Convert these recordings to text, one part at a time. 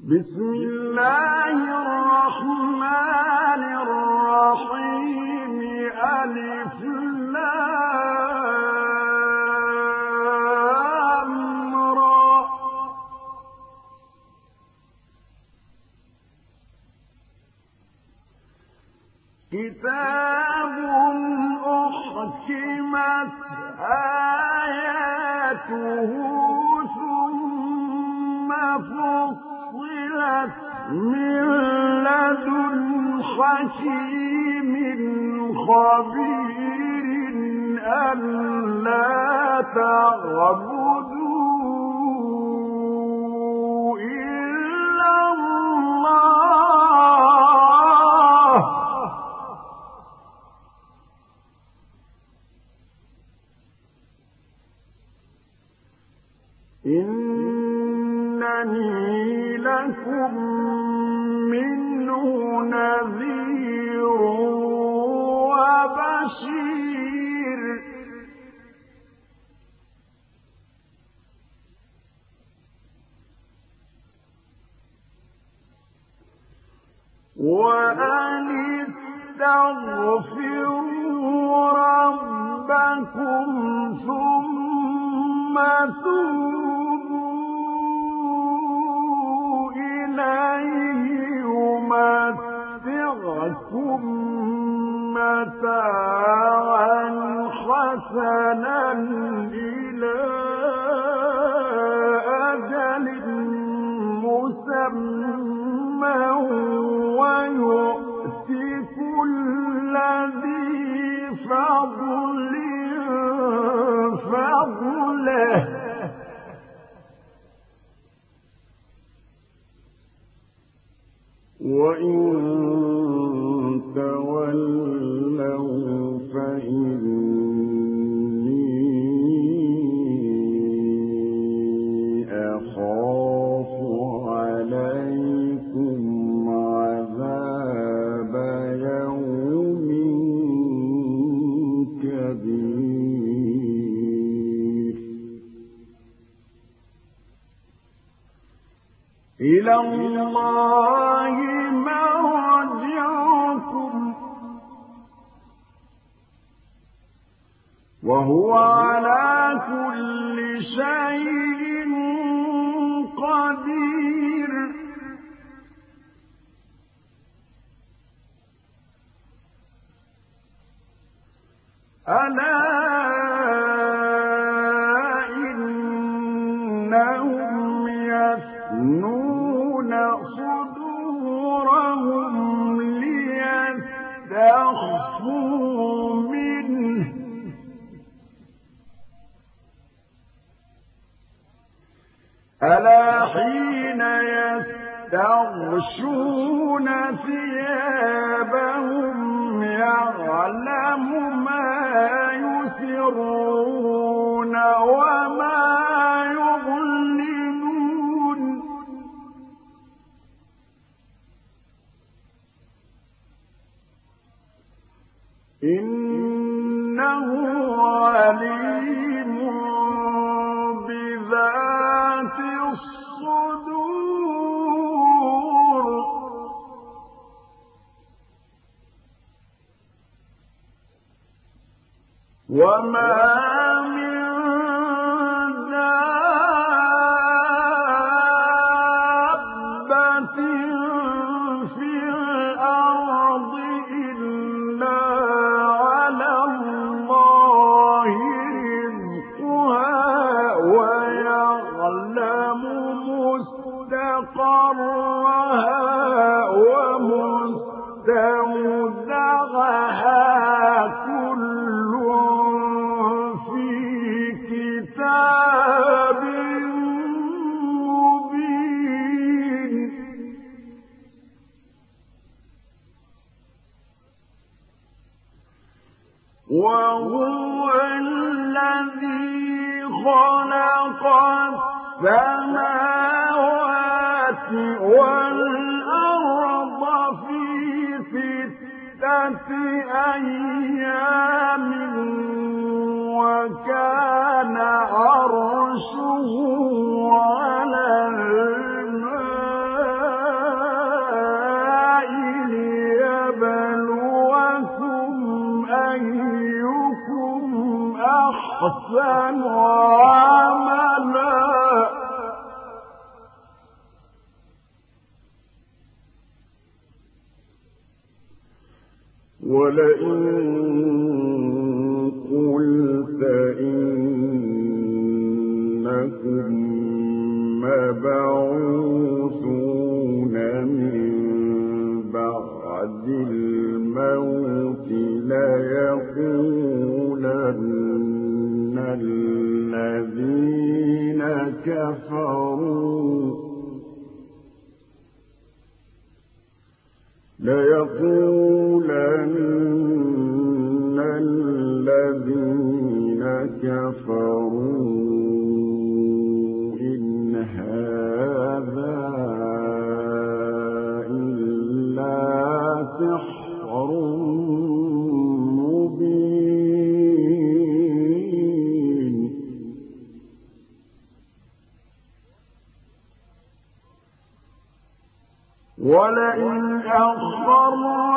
بسم الله الرحمن الرحيم. ألف لام را كتاب أحكمت آياته ثم فصلت من لدن حكيم خبير ألا تعبدوا يستغشون ثيابهم يعلم ما يسرون وما يعلنون إنه عليم وما في أيام وكان عرشه على الماء ليبلوكم أيكم أحسن عملا ولئن قلت إنكم مبعوثون من بعد الموت ليقولن الذين كفروا ليقولن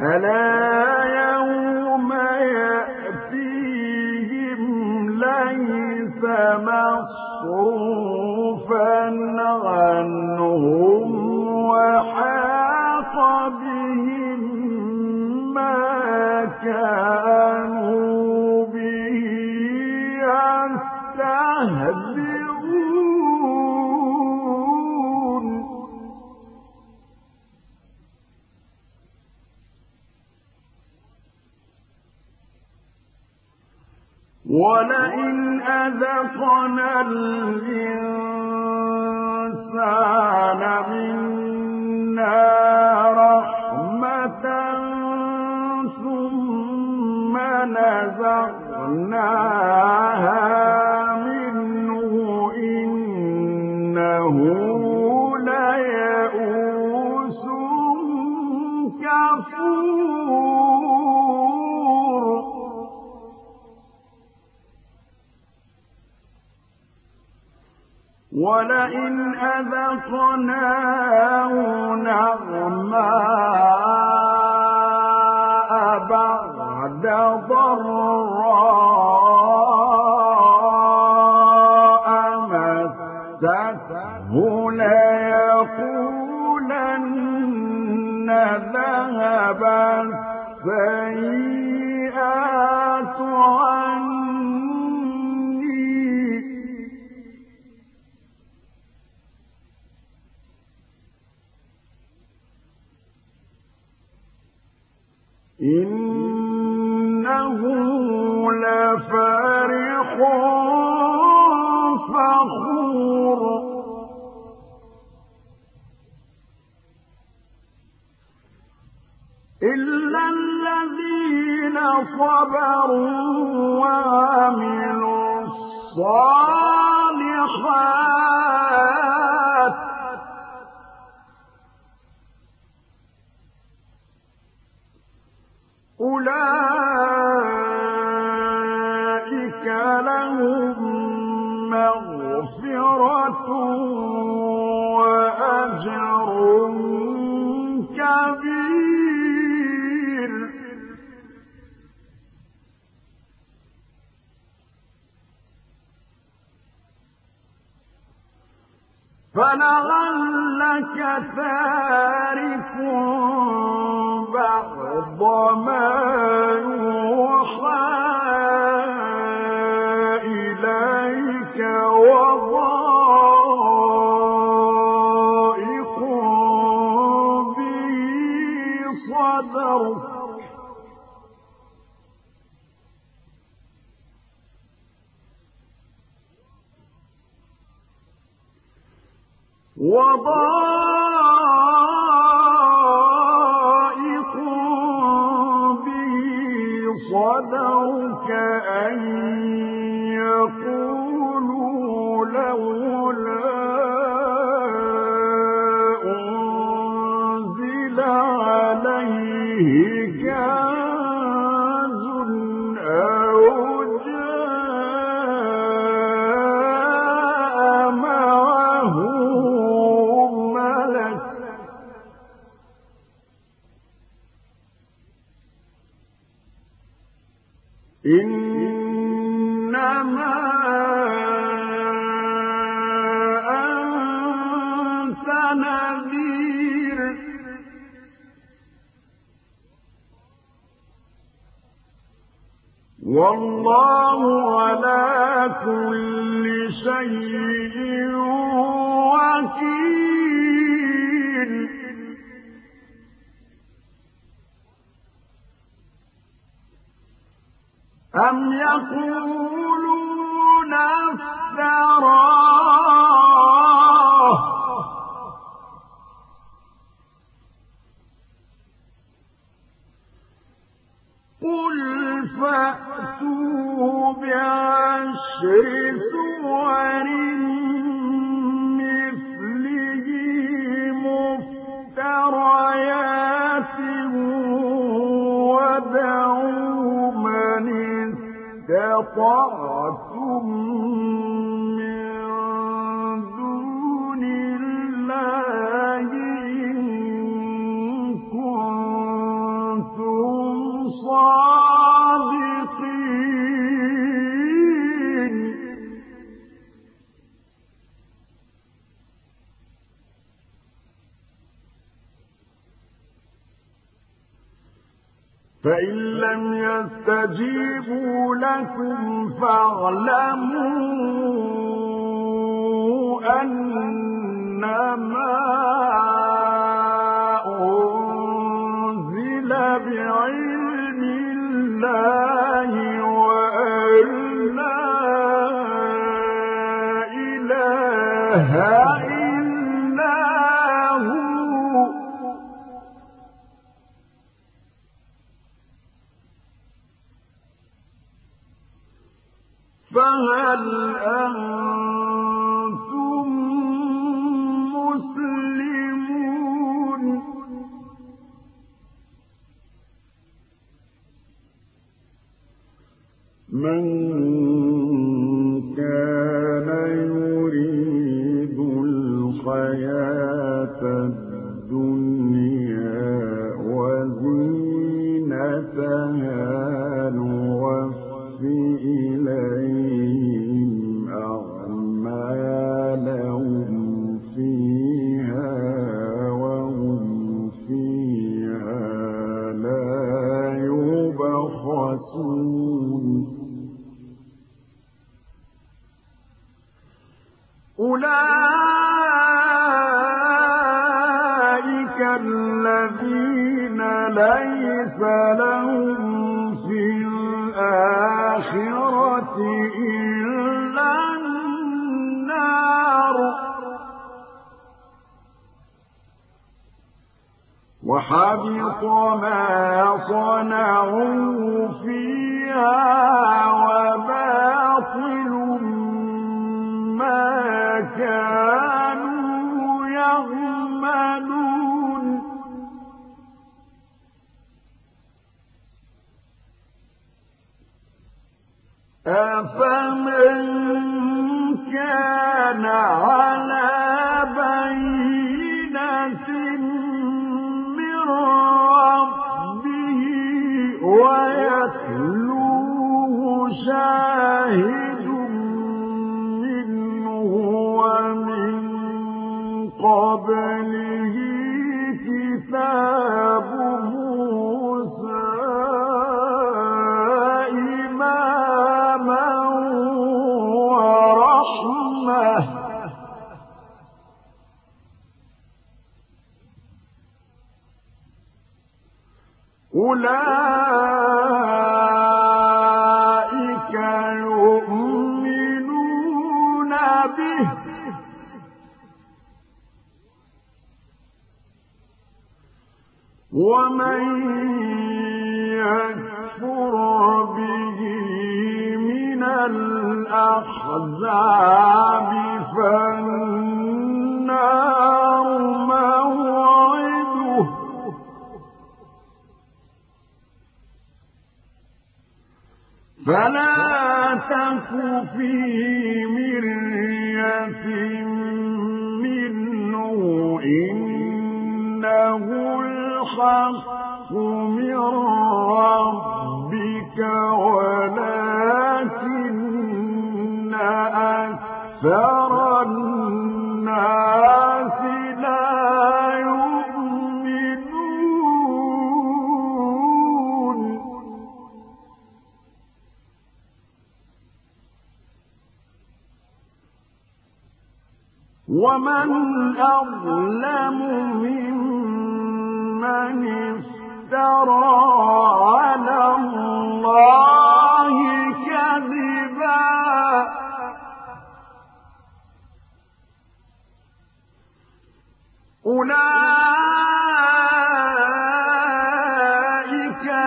ألا يوم يأتيهم ليس مصروفا عنهم وحاق بهم ما كانوا ولئن أذقنا الإنسان منا رحمة ثم نزغناها منه ولئن أذقناه نعماء بعد ضراء مسته ليقولن ذهب السيئات عني إنه لفرح فخور. إلا الذين صبروا وعملوا الصالحات أولئك لهم مغفرة وأجر كبير. فلعلك تارك بعض ما يوحى إليك وضائق به صدرك. وضائق فاعلموا وزينتها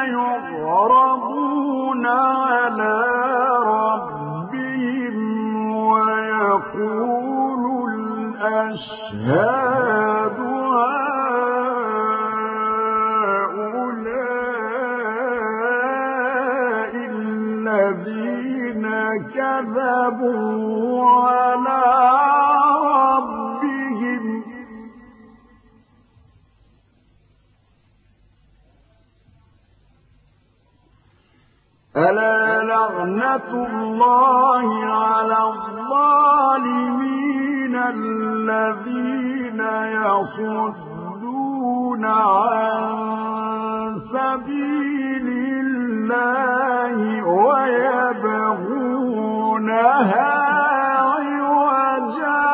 يغربون على ربهم ويقول الأشهاد كذبوا. لعنة الله على الظالمين الذين يصدون عن سبيل الله ويبغون يبغونها عوجا.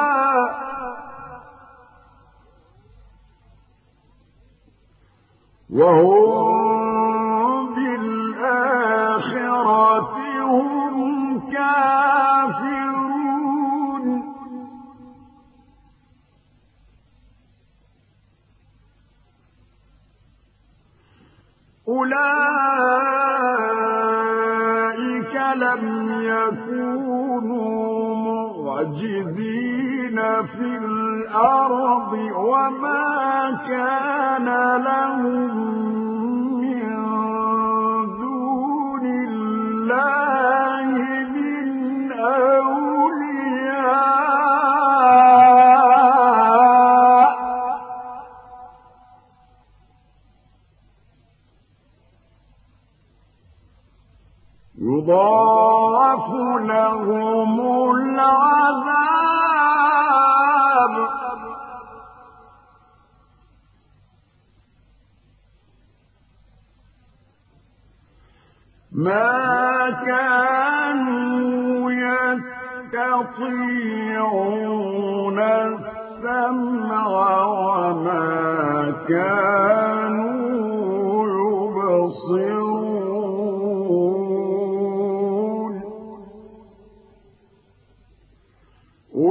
وهم أولئك لم يكونوا معجزين في الأرض وما كان لهم من دون الله. يضاعف لهم العذاب. ما كانوا يستطيعون السمع وما كانوا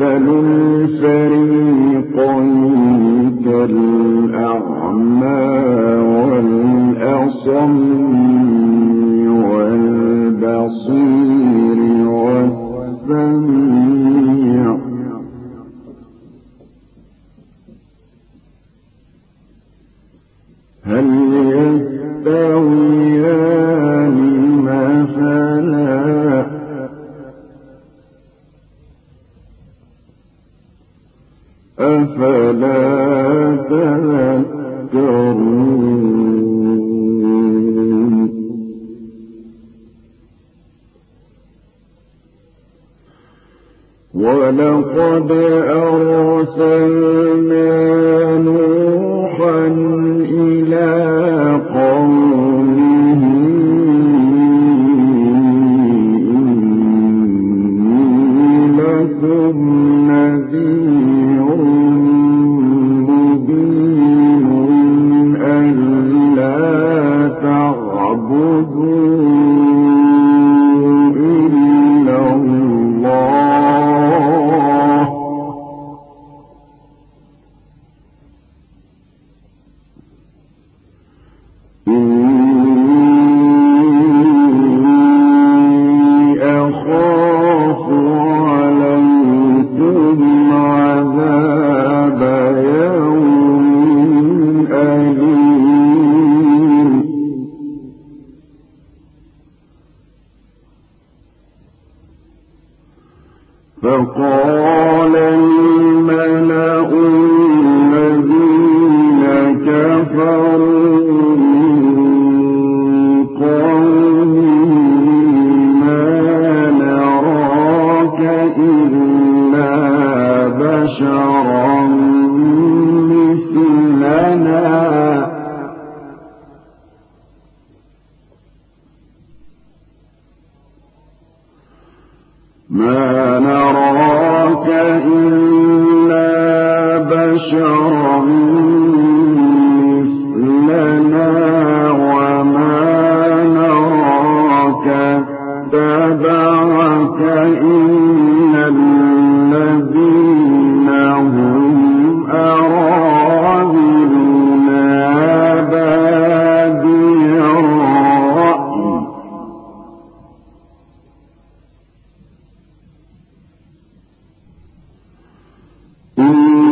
مثل الفريقين كالأعمى والأصم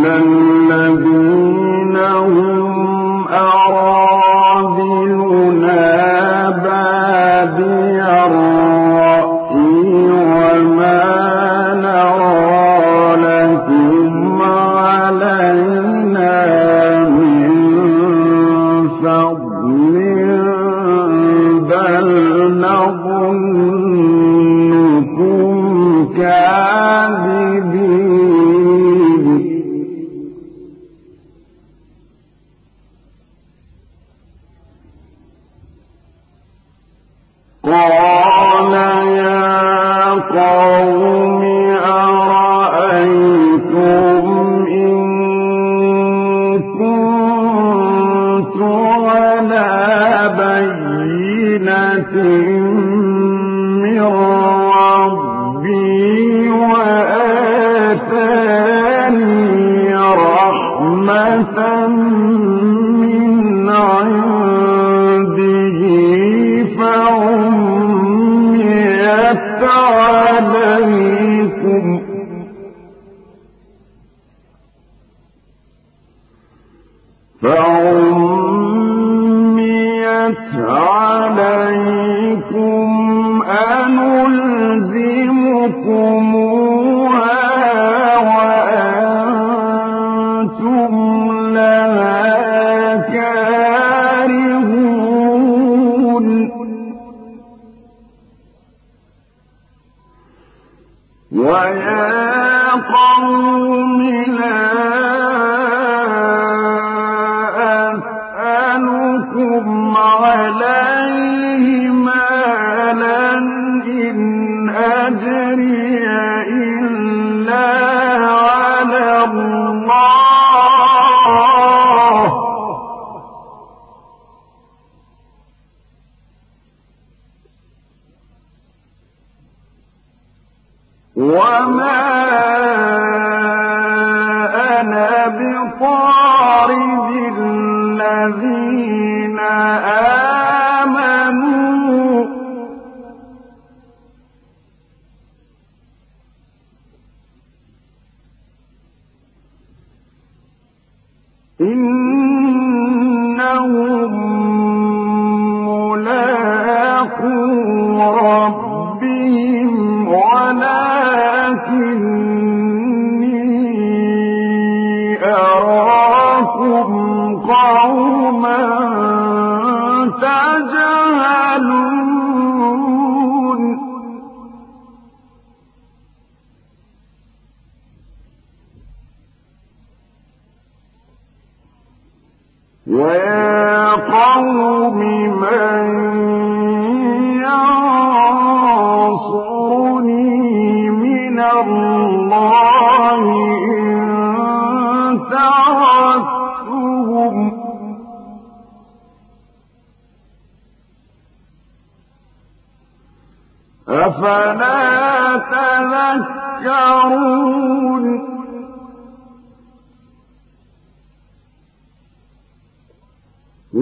لن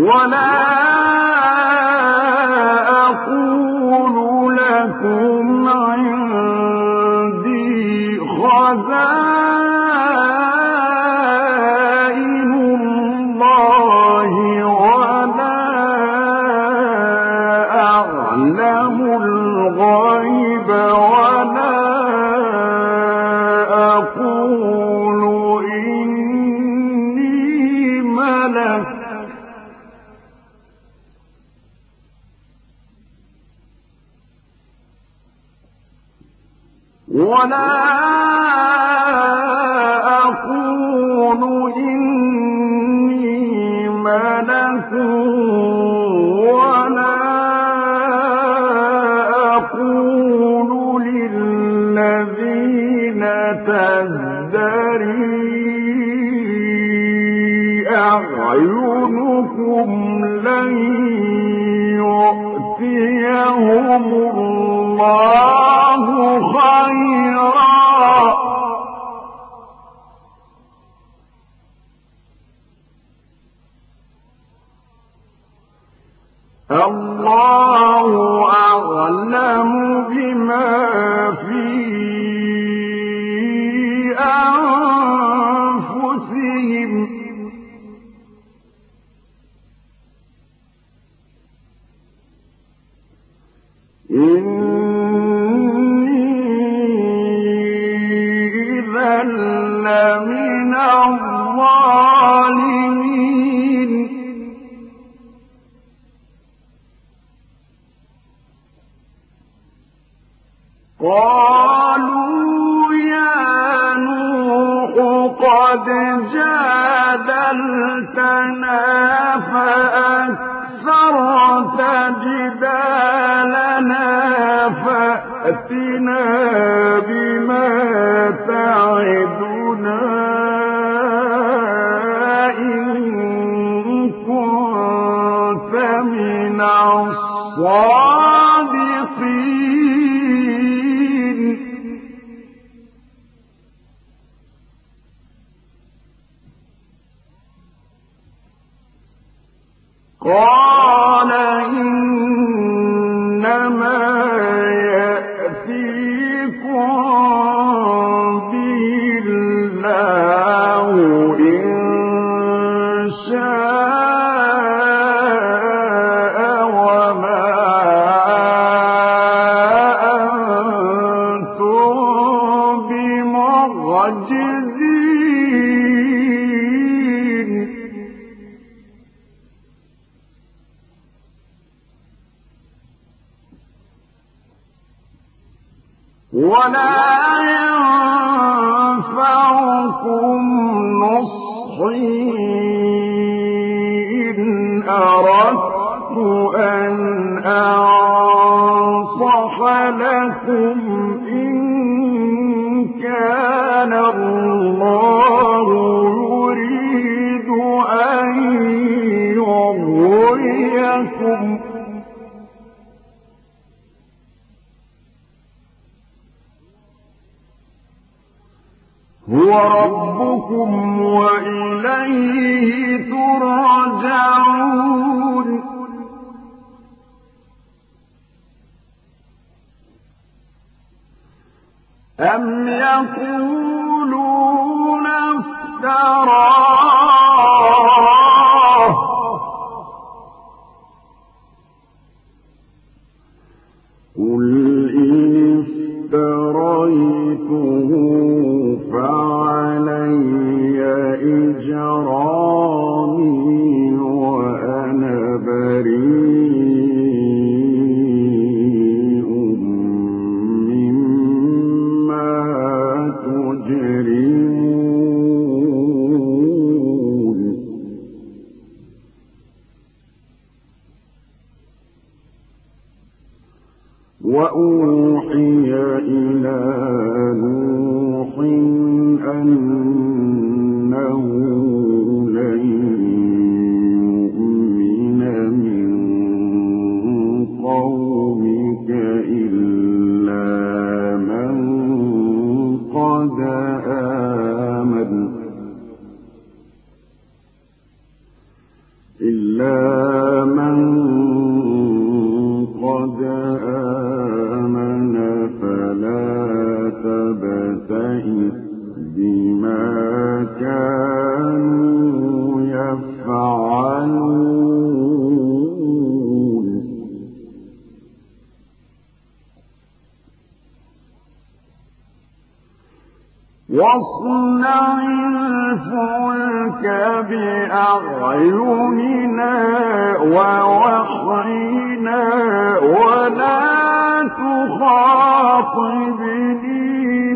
ولا لن يؤتيهم الله خيرا ولا ينفعكم نصحي إن أردت أن أنصح لكم هو ربكم وإليه ترجعون. أم يقولون افتراه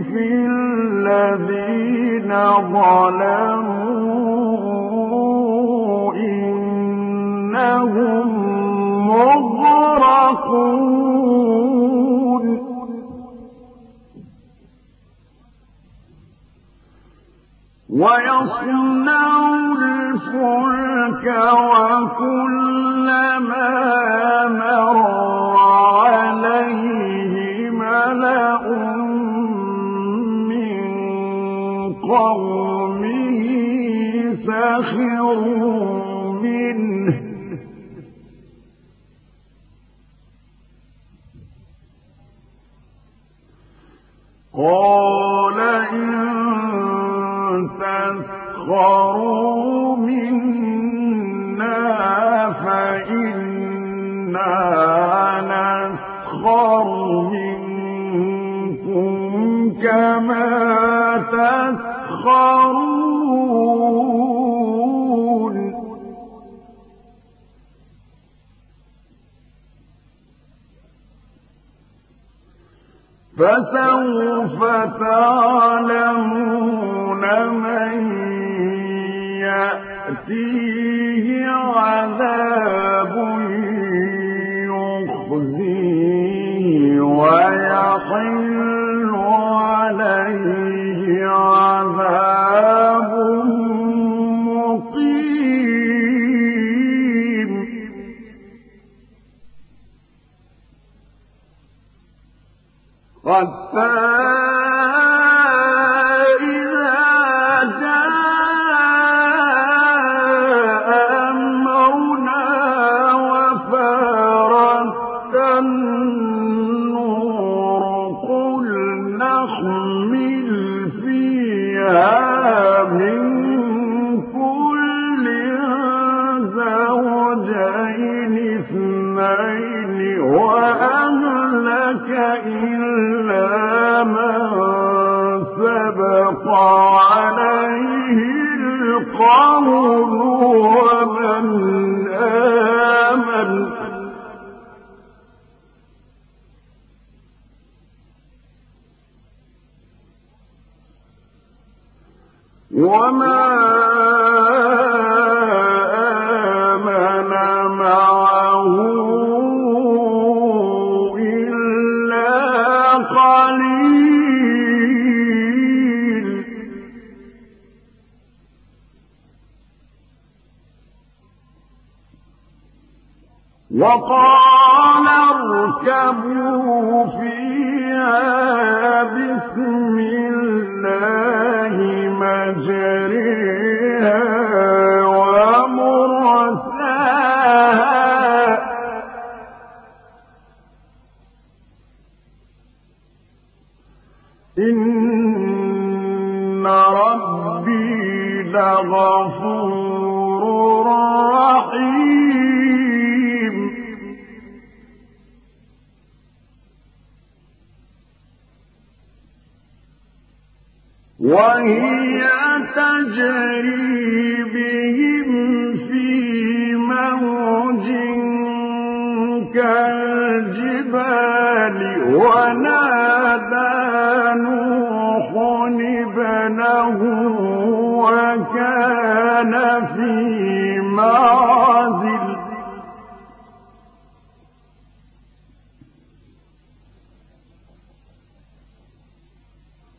في الذين ظلموا إنهم مغرقون ويصنع الفلك سخروا منه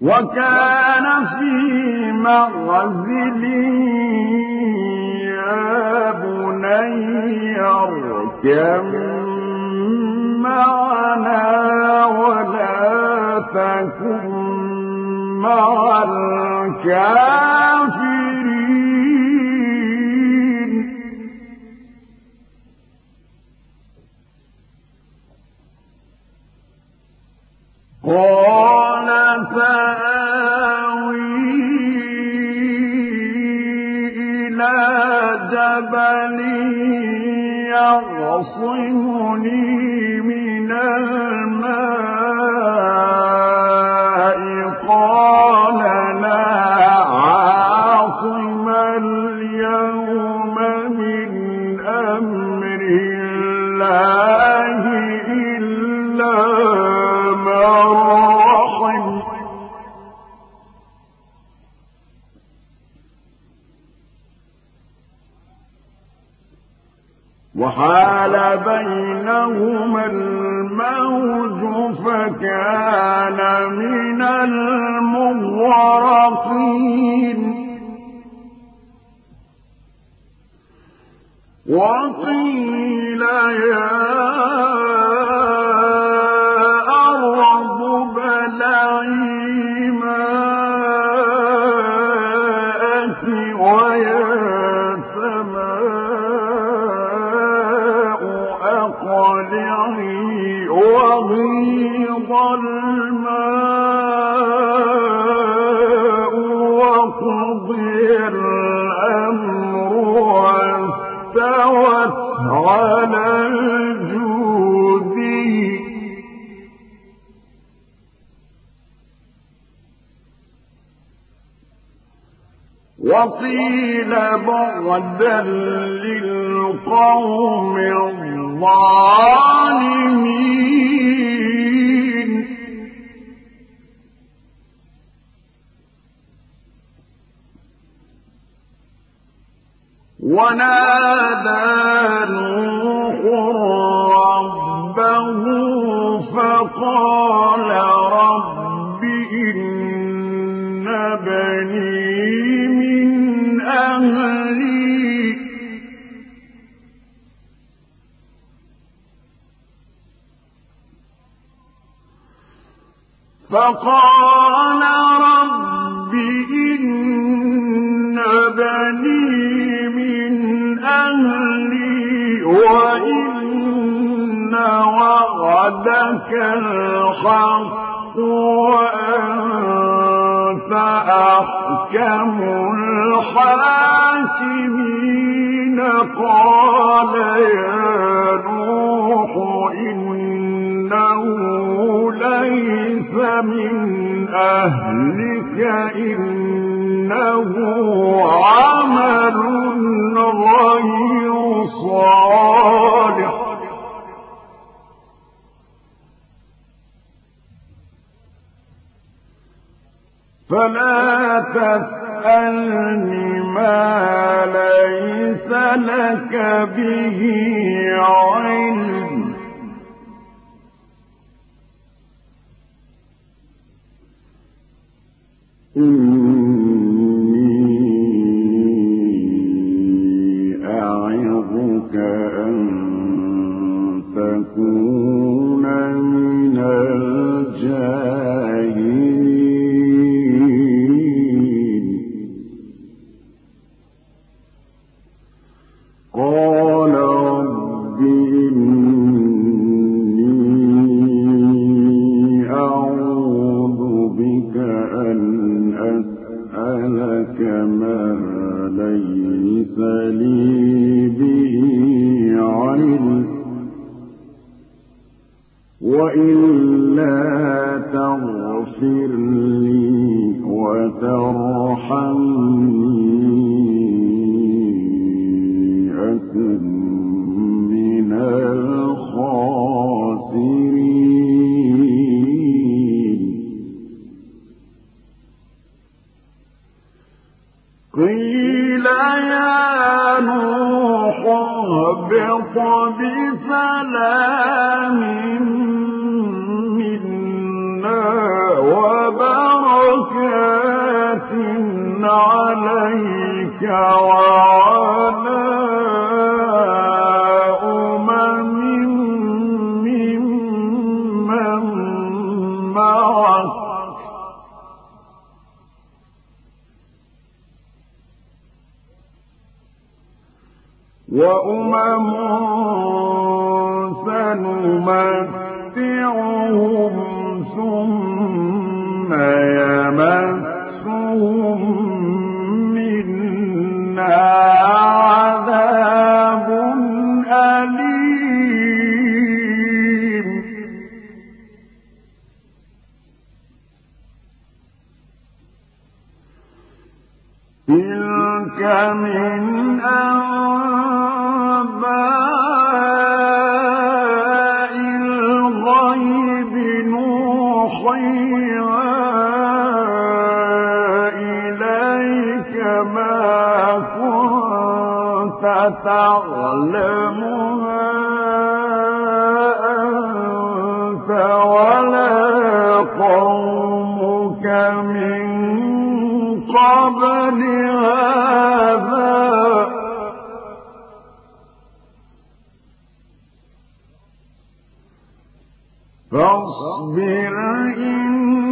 وكان في معزل يا بني اركم معنا ولا تكن مع الكافرين. قال إلى جبل يعصمني من الماء. وحال بينهما الموج فكان من المغرقين. وقيل يا وقيل بعدا للقوم الظالمين. ونادى نوح ربه فقال رب إن بني فقال رب إن بني من أهلي وإن وعدك الحق وأنت أحكم الحاكمين. قال يا نوح إنه ليس من أهلك إنه عمل غير صالح. فلا تسألني ما ليس لك به علم. إني فاصبر إن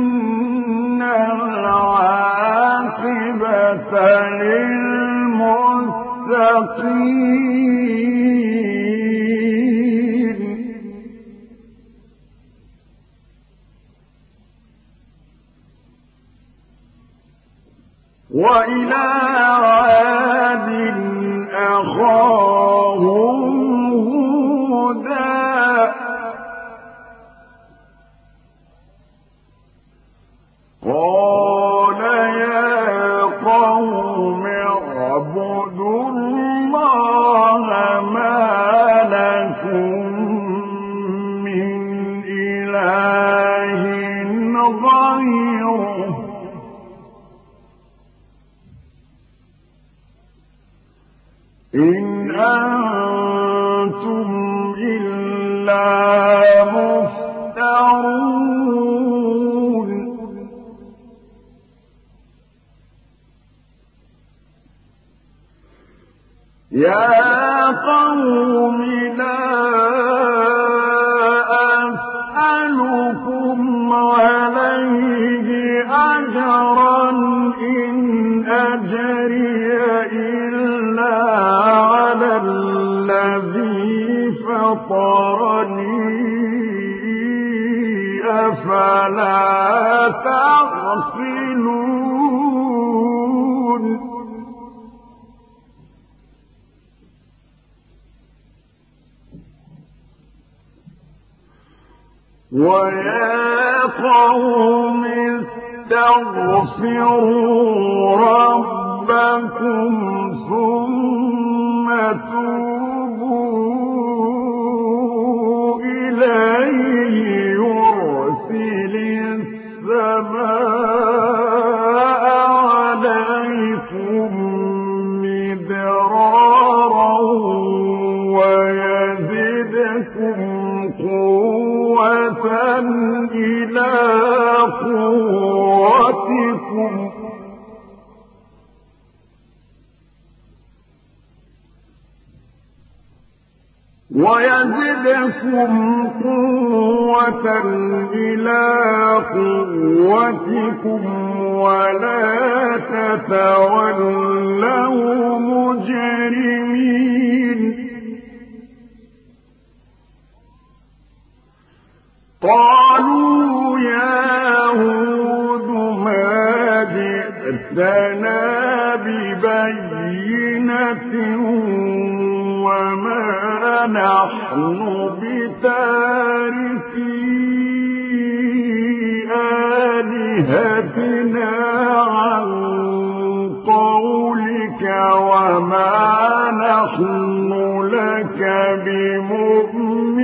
بمؤمنين.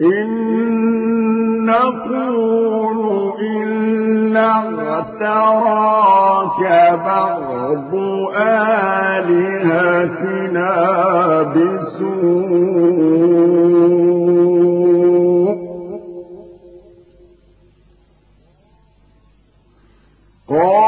إن نقول إلا اعتراك بعض آلهتنا بسوء. Oh,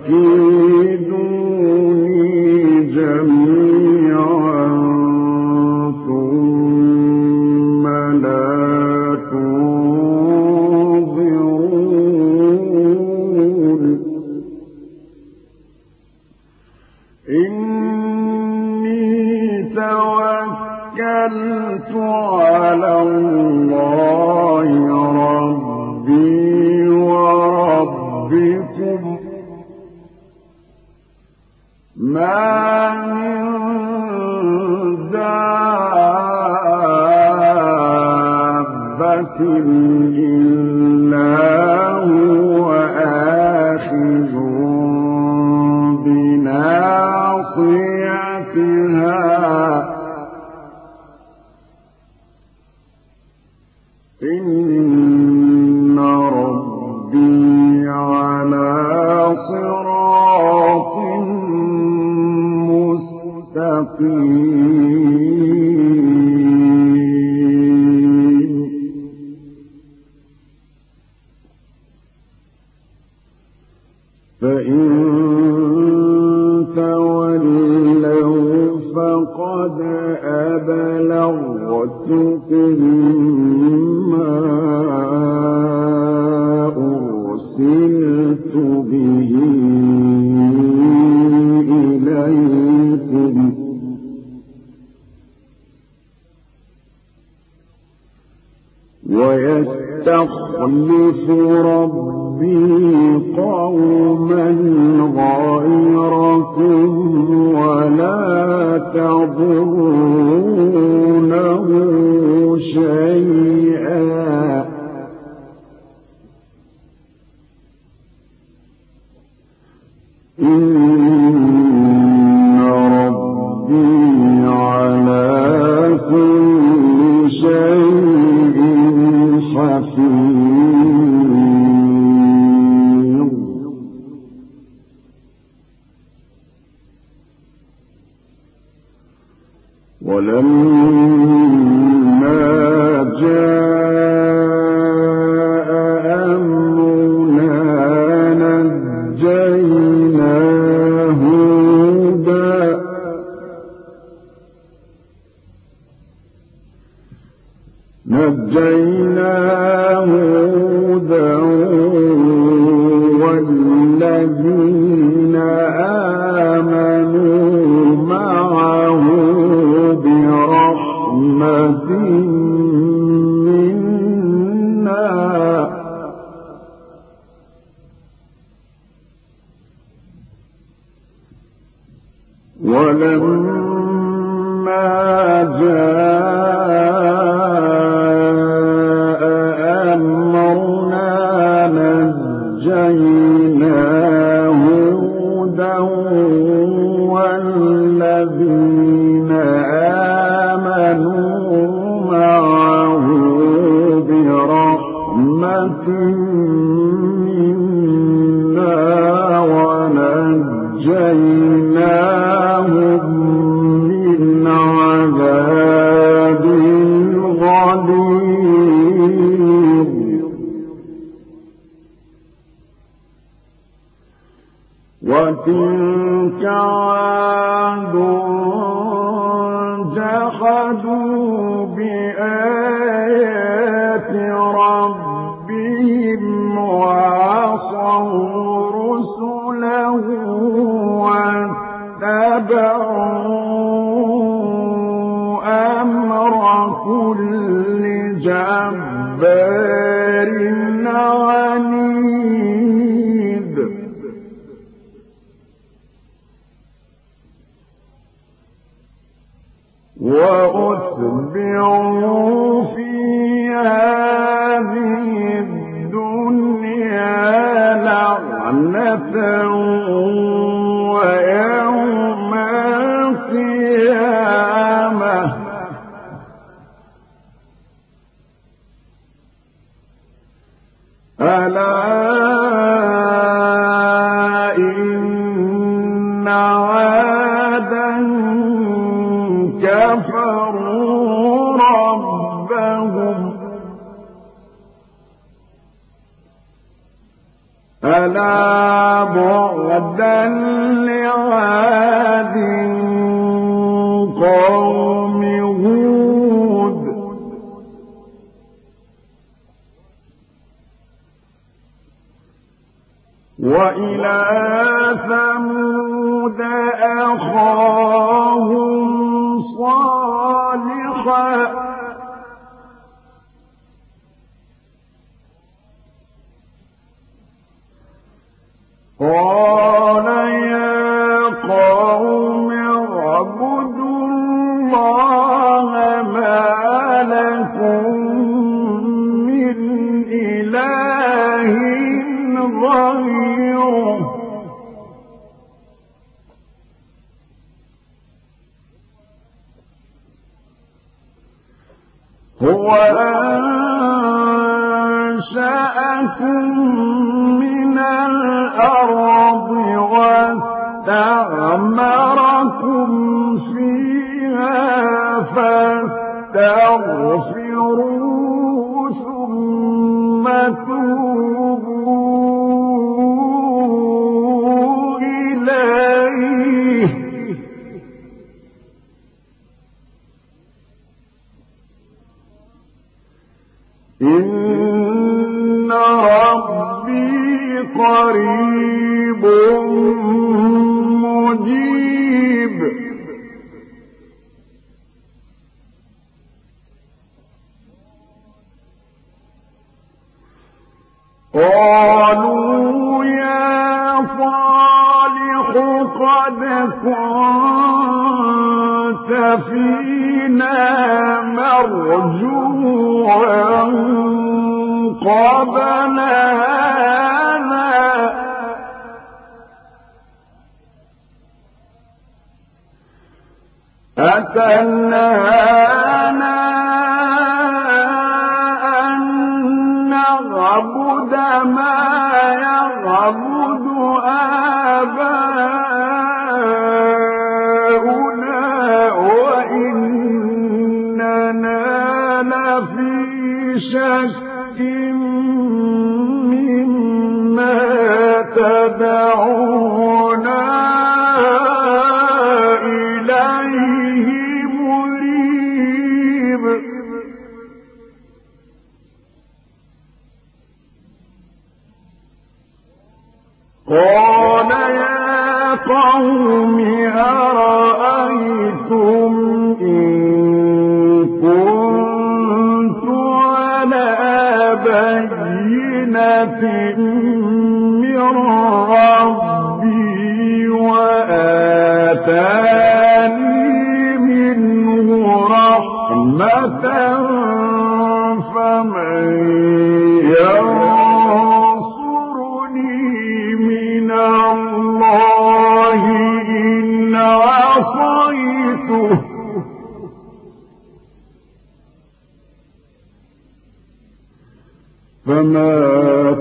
فكيدوني ربي قوما غيركم ولا ألا بعدا لعاد قوم هود. وإلى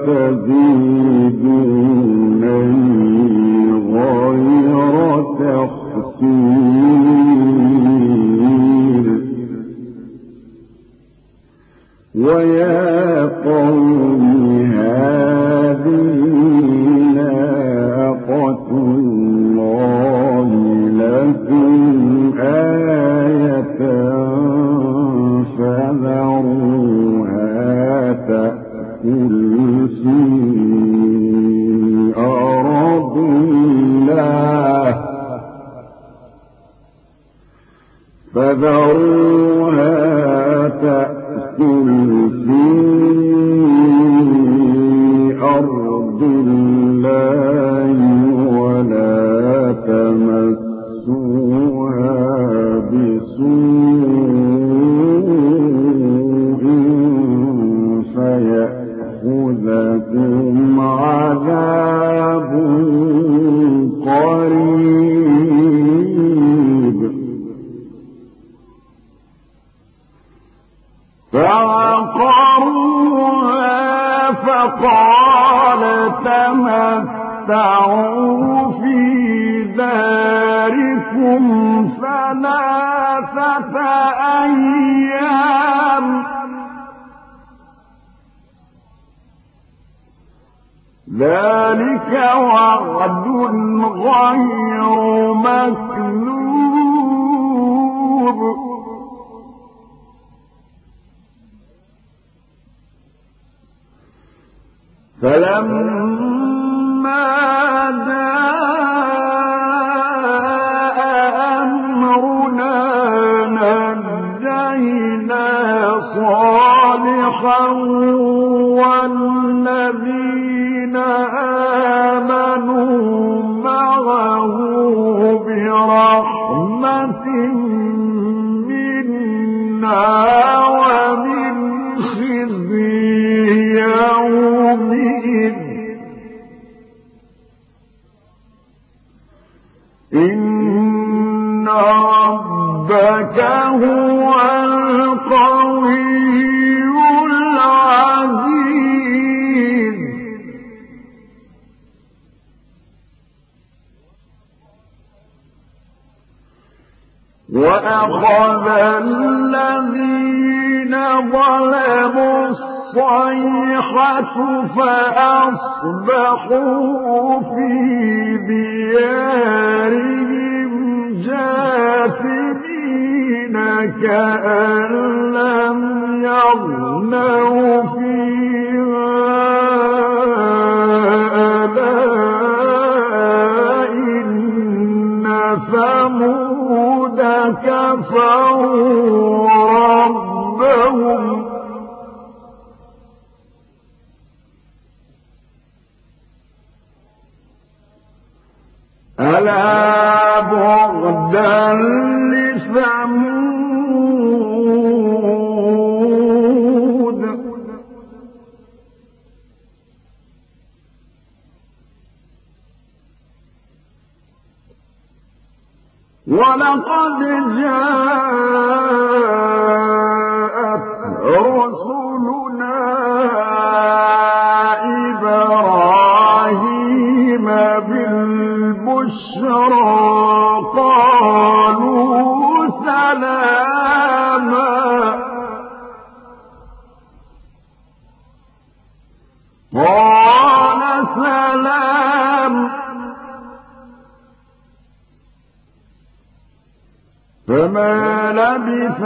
تزيدونني كفروا ربهم. ألا بعدا لثمود. ولقد لبث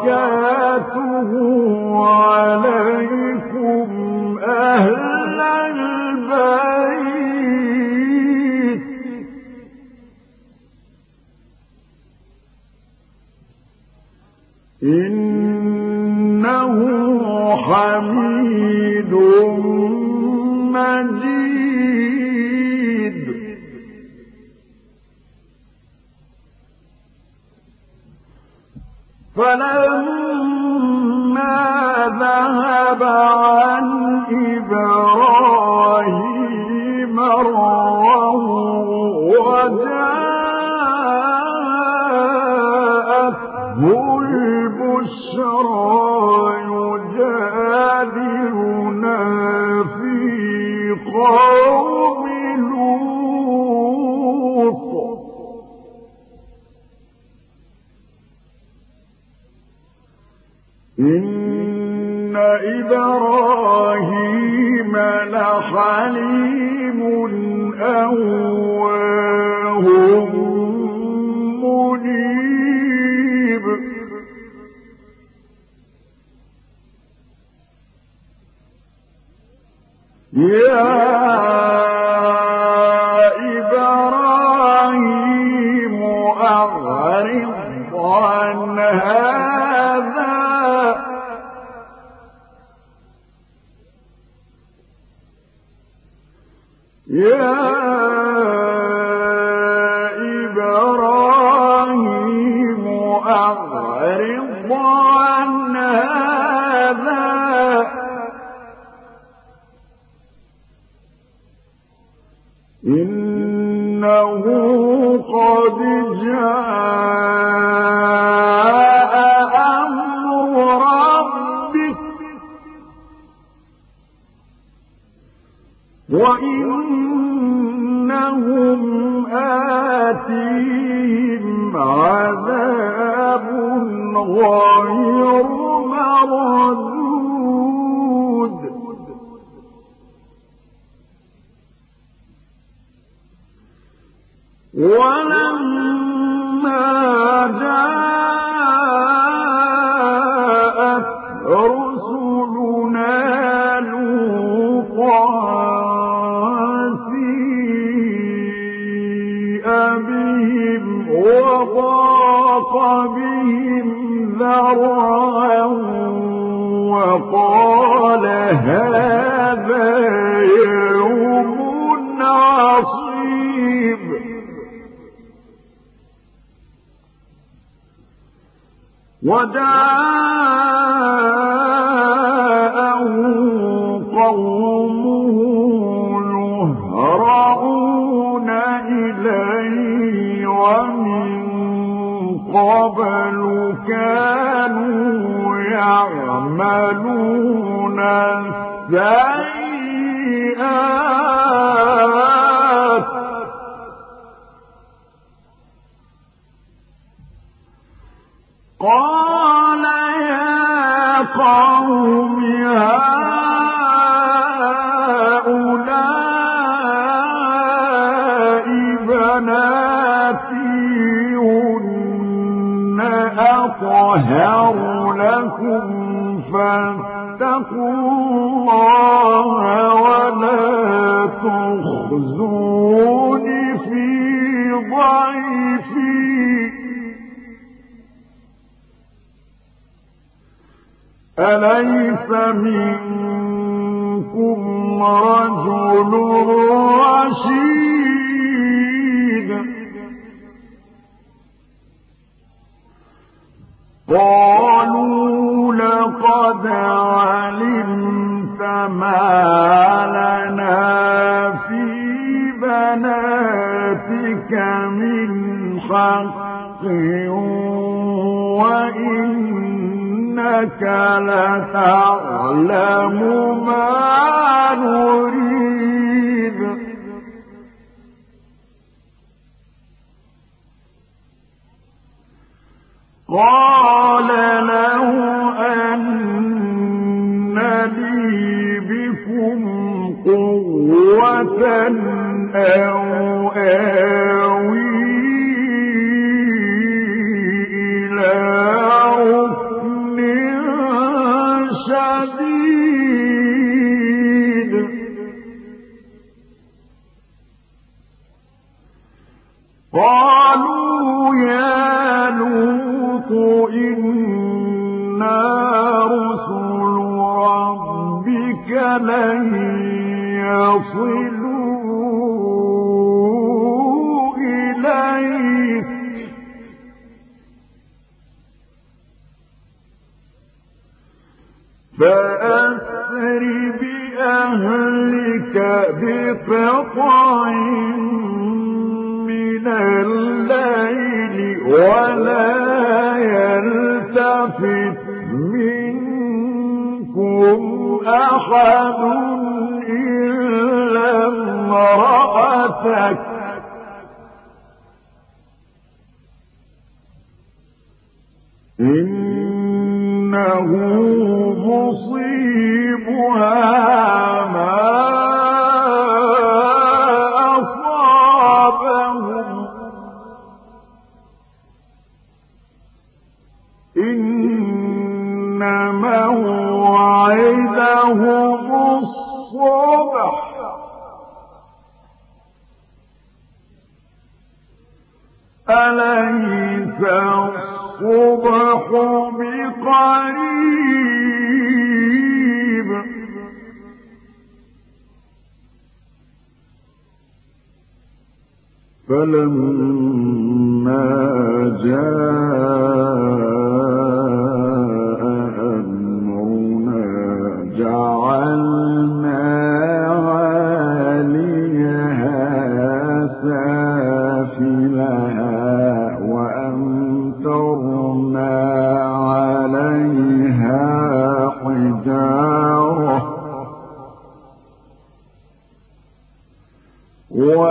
وبركاته لحليم أواه منيب. يا عصيب وجاءه قومه يهرعون إليه ومن قبل كانوا يعملون السيئات أطهر لكم فاتقوا الله ولا تخزون في ضيفي. أليس منكم رجل رشيد؟ قالوا لقد علمت ما لنا في بناتك من حق وإنك لتعلم ما نريد. قال له أن لي بكم قوة أو آوي لن يصلوا إليك. فأسر بأهلك بقطع من الليل ولا يلتفت أحد إلا امرأتك. إنه مصيبها ما موعدهم الصبح. أليس الصبح بقريب؟ فلما جاء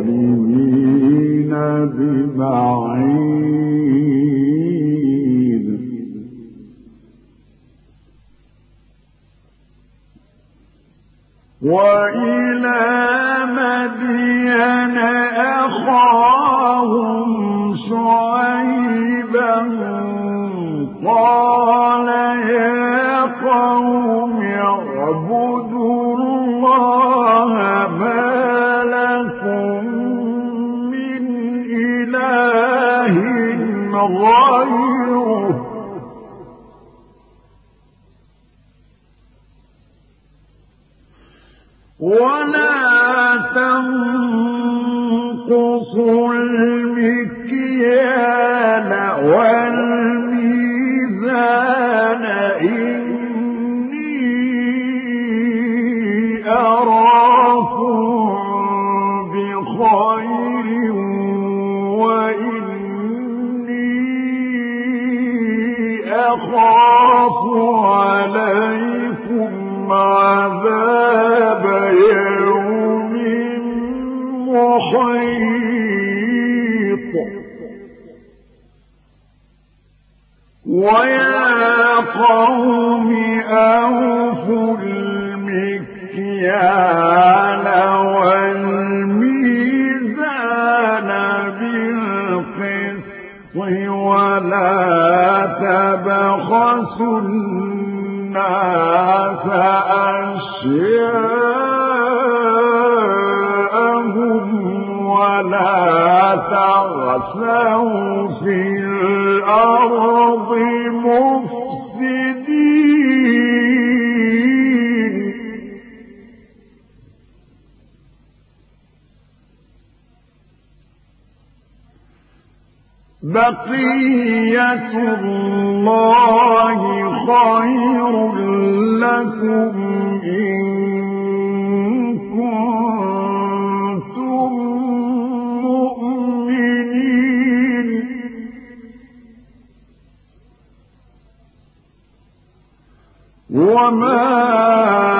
الظالمين ببعيد وإلى مدين أخاهم شعيبا قال يا قوم اعبدوا غيره ولا تنقصوا المكيال والميزان عليكم عذاب يوم محيط. ويا قوم أوفوا المكيال والميزان بالقسط ولا تبخسوا الناس أشياءهم ولا تعثوا في الأرض مفسدين بقية الله خير لكم إن كنتم مؤمنين. وما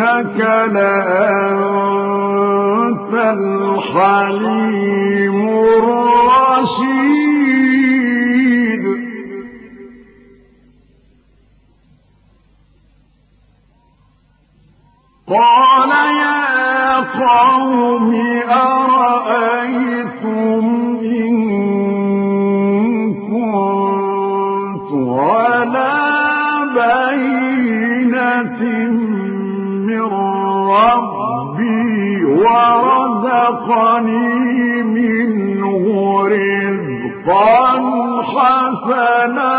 إنك لأنت الحليم الرشيد. قال يا قوم أرأيتم إن كنت على بينة من ربي ورزقني منه رزقا حسنا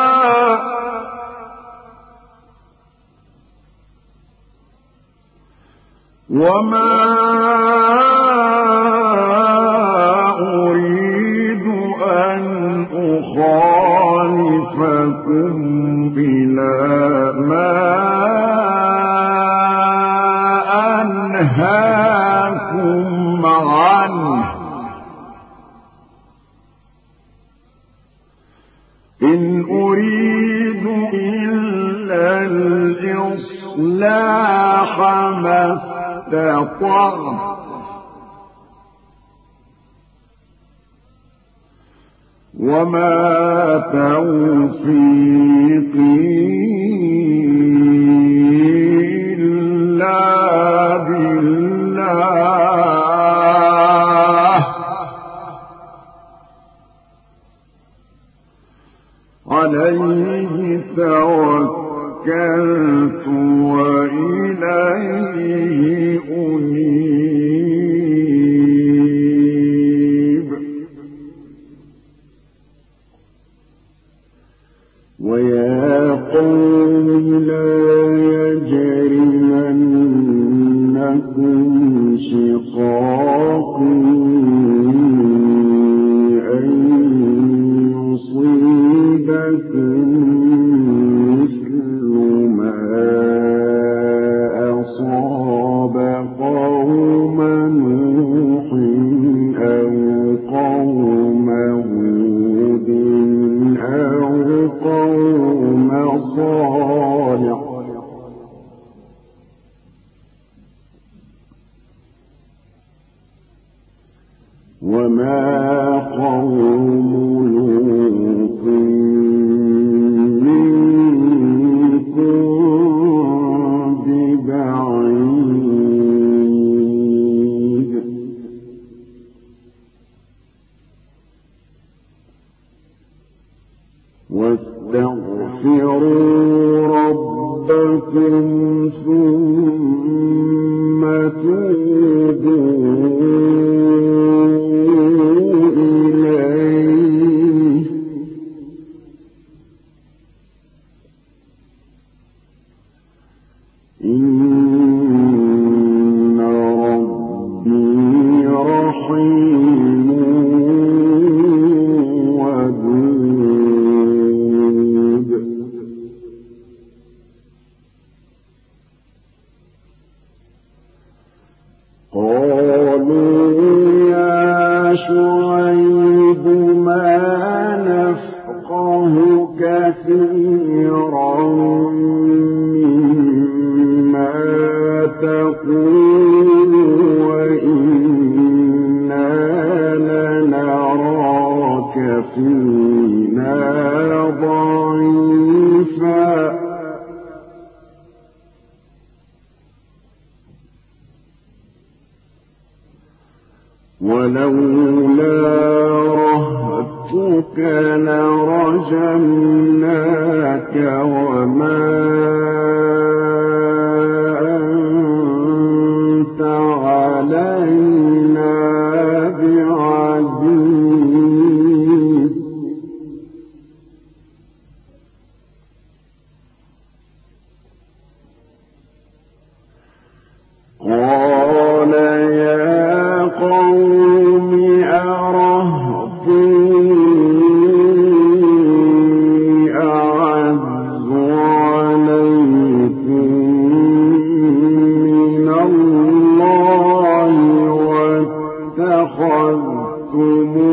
وما أريد أن أخالفكم إلى ما أنهاكم عنه إن أريد إلا الإصلاح ما استطعت وما توفيقي إلا بالله لكم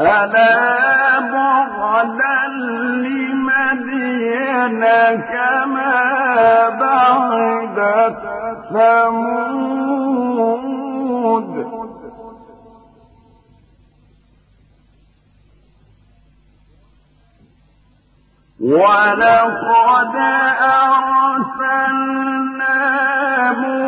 ألا بعدا لمدين كما بعدت ثمود. ولقد أرسلنا موسى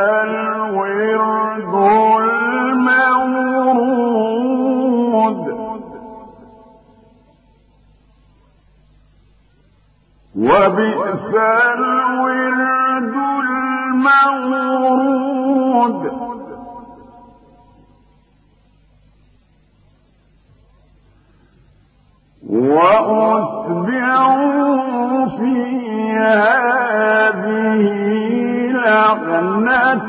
الْأَنْفُسِ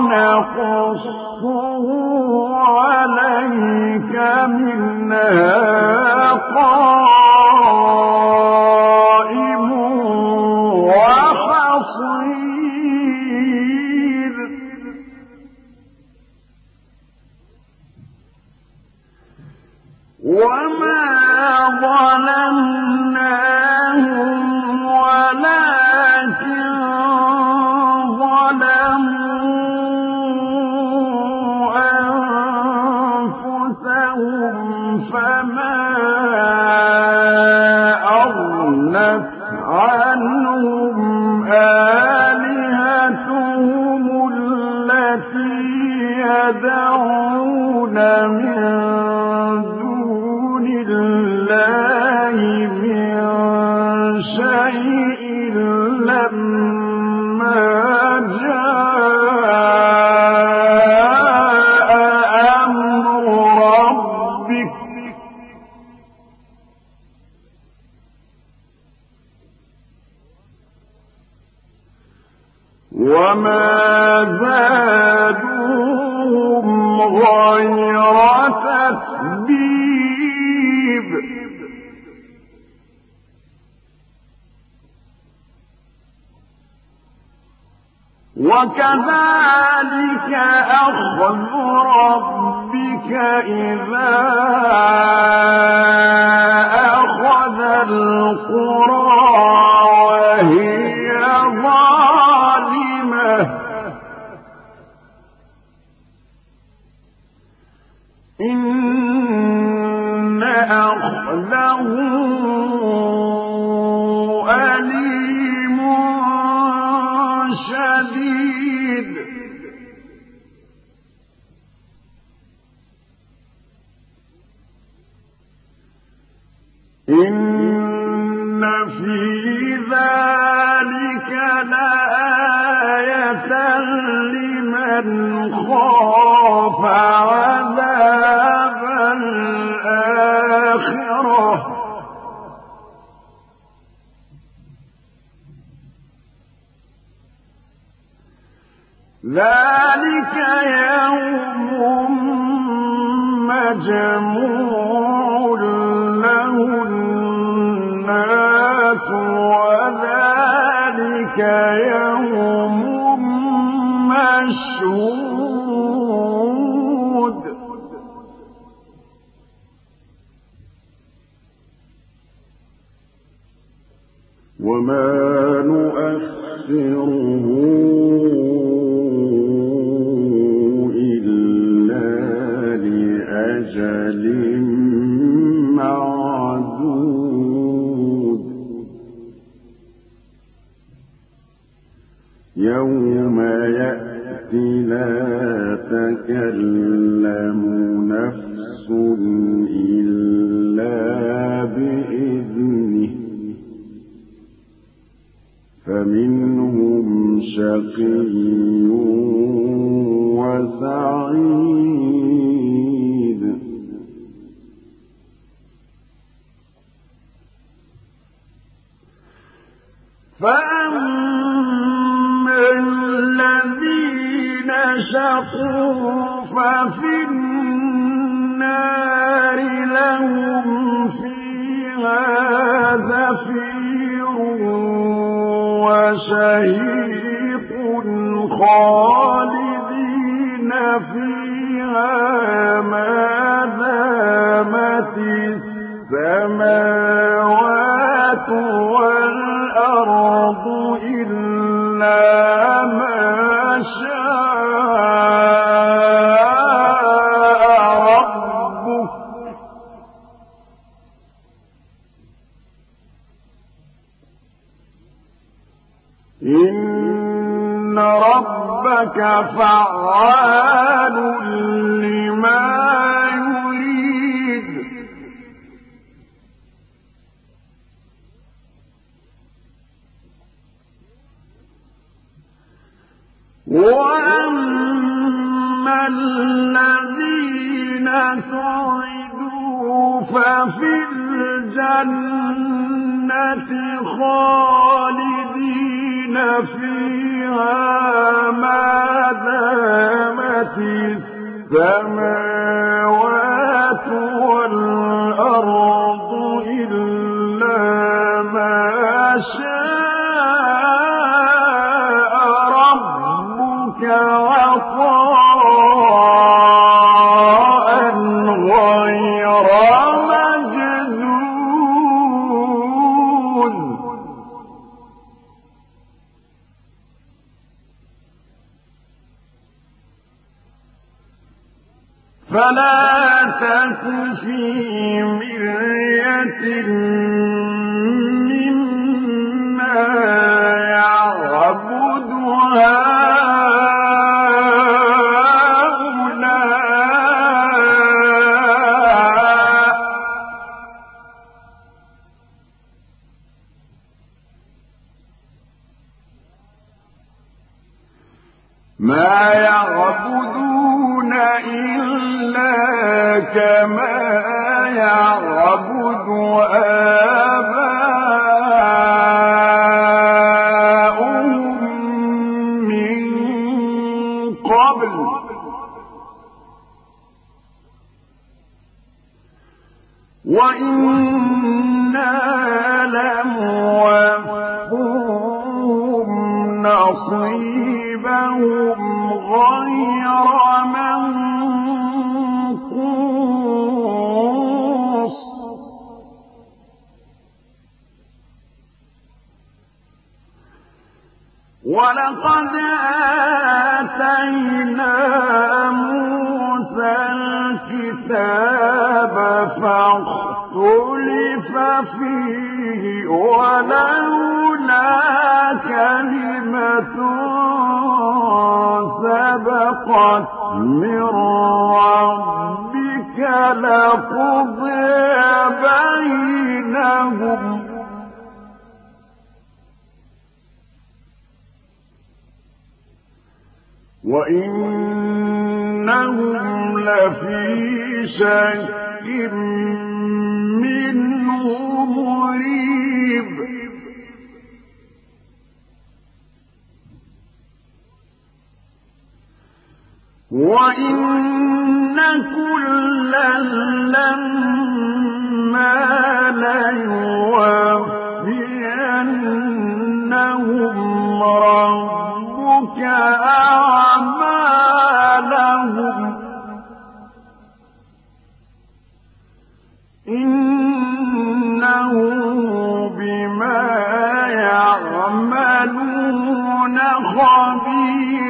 نقصه عليك منها وكذلك أخذ ربك إذا زفير وشهيق خالدين فعال لما يريد. وأما الذين سعدوا ففي الجنة خالدين فيها ما دامت السماوات والأرض إلا ما شاء في نصيبهم غير منقوص. ولقد آتينا موسى الكتاب فاختلف فيه ولولا كلمة سبقت من ربك لقضي بينهم. وإنهم لفي شك وإن كلا لما ليوفينهم ربك أعمالهم إنه بما يعملون خبير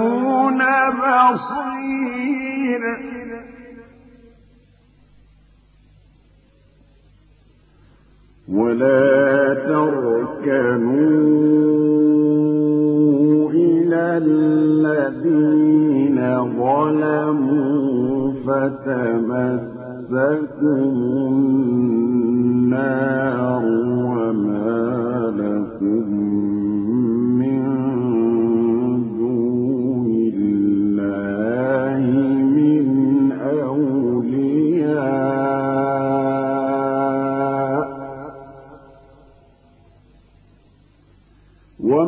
بصير ولا تركنوا إلى الذين ظلموا فتمسكوا النار وما لكم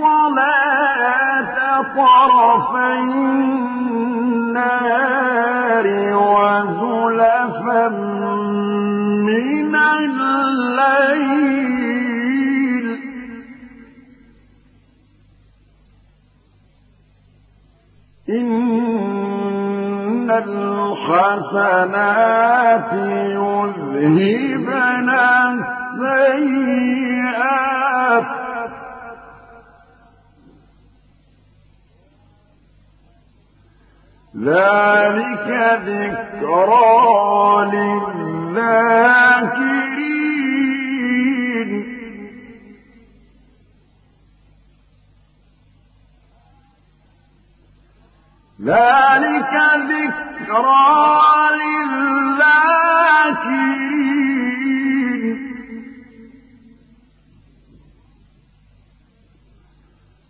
الصلاة طرفي النار وزلفا من الليل. إن الحسنات يذهبن السيئات. ذلك ذكرى للذاكرين. ذلك ذكرى للذاكرين.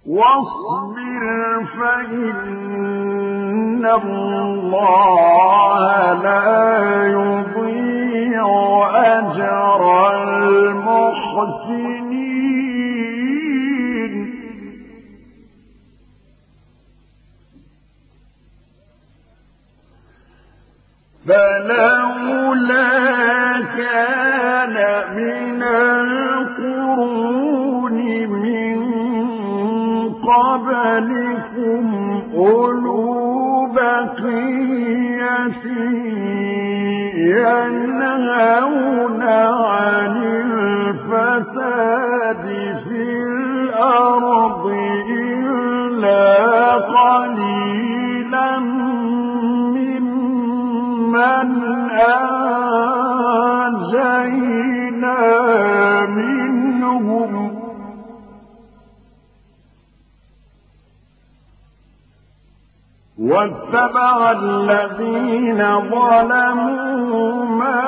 واصبر فإن الله لا يضيع أجر المحسنين. فلولا كان من القرون من قبلكم أولو ينهون عن الفساد في الأرض إلا قليلا ممن أنجينا منهم واتبع الذين ظلموا ما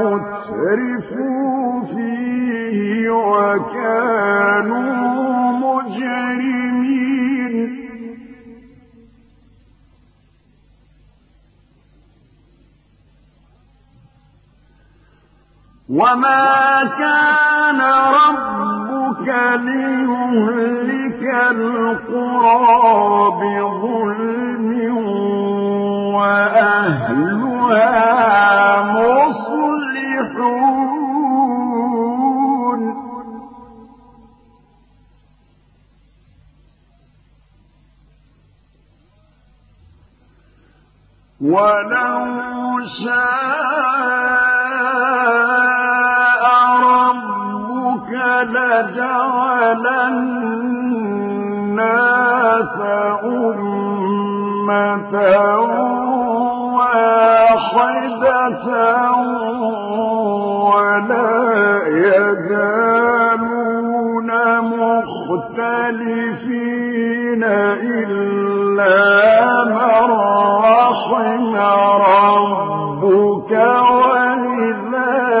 أترفوا فيه وكانوا مجرمين. وما كان ربك ليهلك القرى بظلم وأهلها مصلحون. ولو شاء لجعل الناس أمة واحدة ولا يزالون مختلفين إلا من رحم ربك ولذلك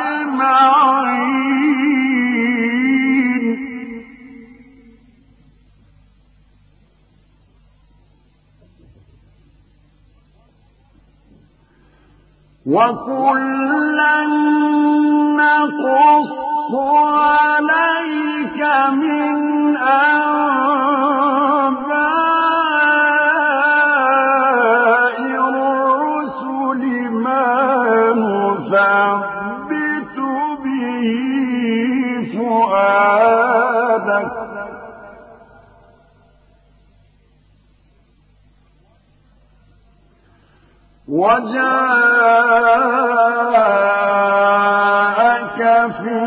وكلا نقص عليك من أنباء وجاءك في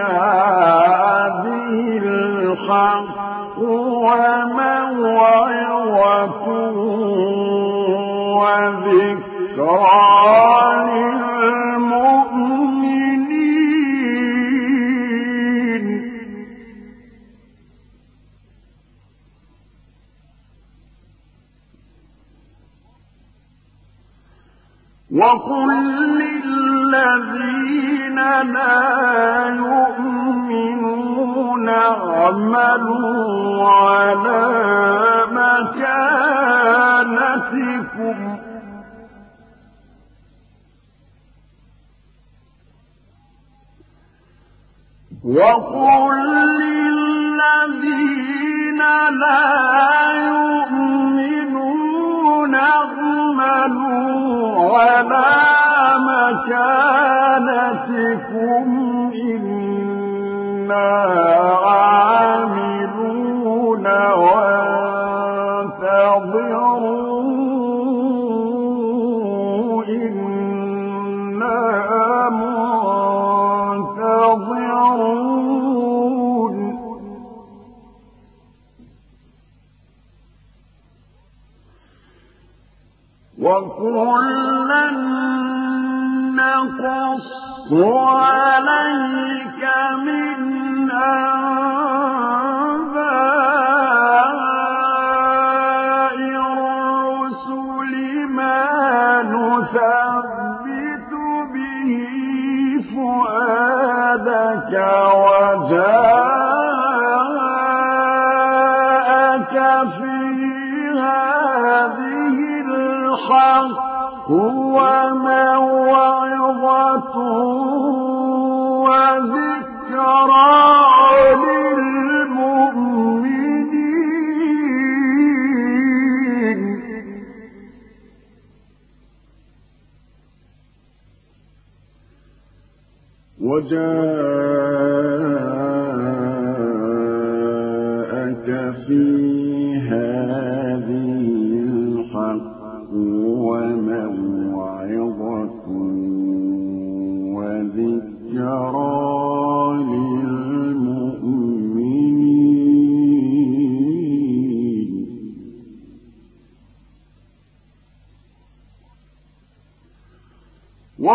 هذه الحق وموعظة وذكرى. وقل للذين لا يؤمنون اعملوا على مكانتكم وقل للذين لا اعملوا على مكانتكم إنا عاملون وانتظروا وكلا نقص عليك من أنباء الرسل ما نثبت به فؤادك وجاءك الحق وموعظة وذكرى للمؤمنين وجاءك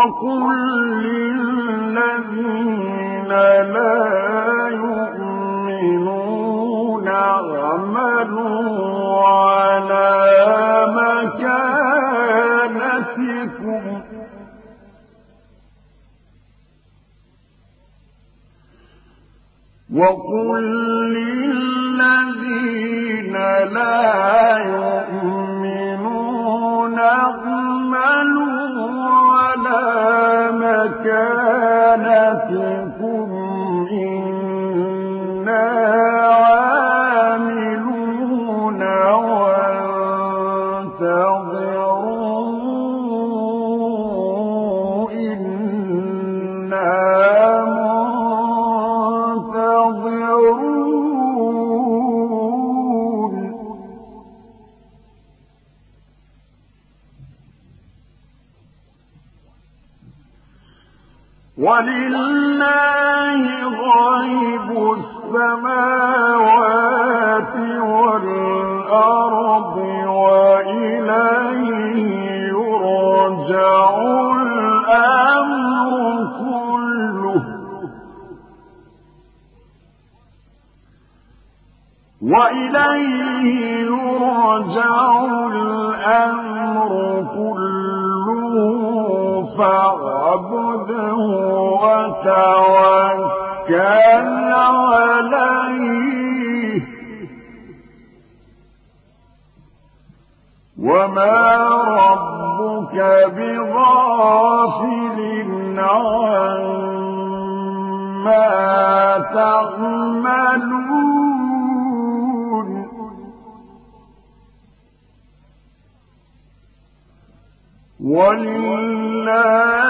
وقل للذين لا يؤمنون اعملوا على مكانتكم وقل للذين لا مكانتكم ولله غيب السماوات والأرض وإليه يرجع الأمر كله. وإليه يرجع الأمر فاعبده وتوكل عليه. وما ربك بغافل عما تعملون. ولله